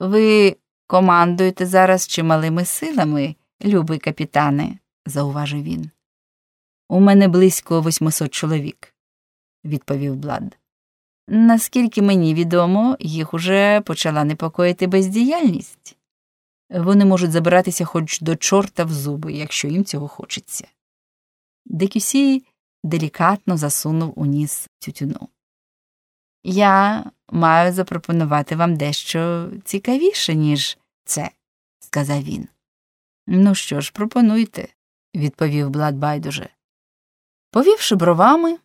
Ви командуєте зараз чималими силами, любий капітане, зауважив він. У мене близько 800 чоловік, відповів Блад. Наскільки мені відомо, їх уже почала непокоїти бездіяльність. Вони можуть забиратися хоч до чорта в зуби, якщо їм цього хочеться. Декюсі делікатно засунув у ніс тютюну. Я маю запропонувати вам дещо цікавіше, ніж це, сказав він. Ну що ж, пропонуйте, відповів Блад байдуже. Повівши бровами,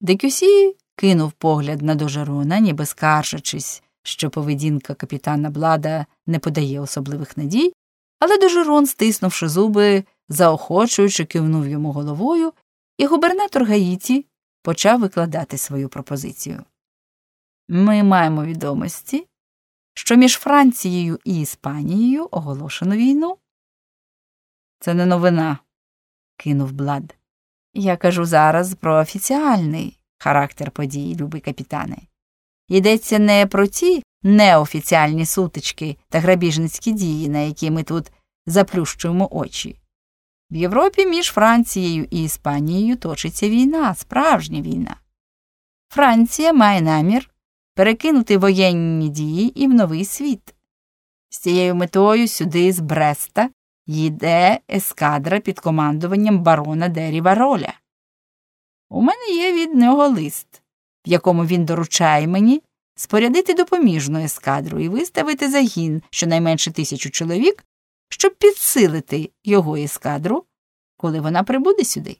Декюсі кинув погляд на дожерона, ніби скаржачись, що поведінка капітана Блада не подає особливих надій, але дожерон, стиснувши зуби, заохочуючи, кивнув йому головою, і губернатор Гаїті почав викладати свою пропозицію. Ми маємо відомості, що між Францією і Іспанією оголошено війну. Це не новина, кинув Блад. Я кажу зараз про офіціальний характер подій, любий капітане. Йдеться не про ті неофіціальні сутички та грабіжницькі дії, на які ми тут заплющуємо очі. В Європі між Францією і Іспанією точиться війна, справжня війна. Франція має намір перекинути воєнні дії і в новий світ. З цією метою сюди з Бреста їде ескадра під командуванням барона Деріва Роля. У мене є від нього лист, в якому він доручає мені спорядити допоміжну ескадру і виставити загін щонайменше тисячу чоловік, щоб підсилити його ескадру, коли вона прибуде сюди.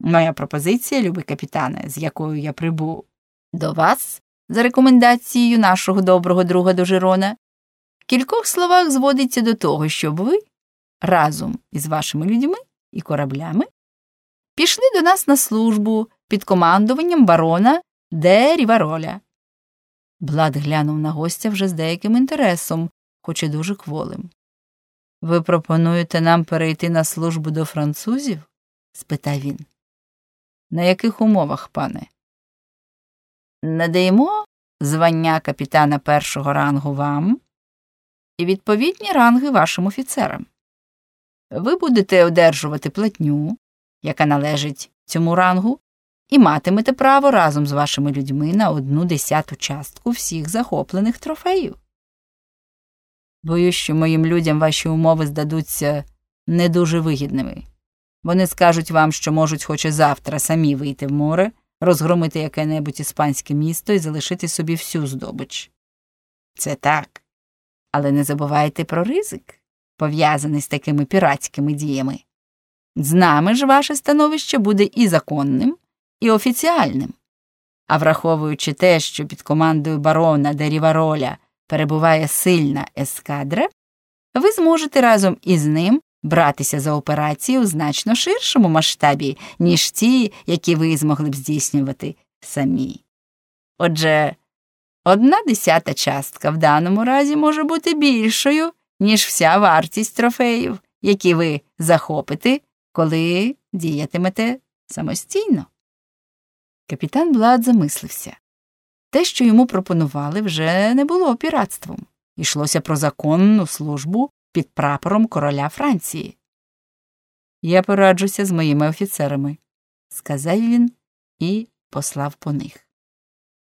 Моя пропозиція, любий капітане, з якою я прибув до вас, за рекомендацією нашого доброго друга Дожерона, в кількох словах зводиться до того, щоб ви разом із вашими людьми і кораблями пішли до нас на службу під командуванням барона де Рівароля. Блад глянув на гостя вже з деяким інтересом, хоч і дуже кволим. Ви пропонуєте нам перейти на службу до французів? спитав він. На яких умовах, пане? Надаємо звання капітана першого рангу вам і відповідні ранги вашим офіцерам. Ви будете одержувати платню, яка належить цьому рангу, і матимете право разом з вашими людьми на одну десяту частку всіх захоплених трофеїв. Боюсь, що моїм людям ваші умови здадуться не дуже вигідними. Вони скажуть вам, що можуть хоч і завтра самі вийти в море, розгромити яке небудь іспанське місто і залишити собі всю здобич. Це так. Але не забувайте про ризик, пов'язаний з такими піратськими діями. З нами ж ваше становище буде і законним, і офіціальним. А враховуючи те, що під командою барона Дерівароля перебуває сильна ескадра, ви зможете разом із ним братися за операції у значно ширшому масштабі, ніж ті, які ви змогли б здійснювати самі. Отже, одна десята частка в даному разі може бути більшою, ніж вся вартість трофеїв, які ви захопите, коли діятимете самостійно. Капітан Блад замислився. Те, що йому пропонували, вже не було піратством. Йшлося про законну службу під прапором короля Франції. Я пораджуся з моїми офіцерами, сказав він і послав по них.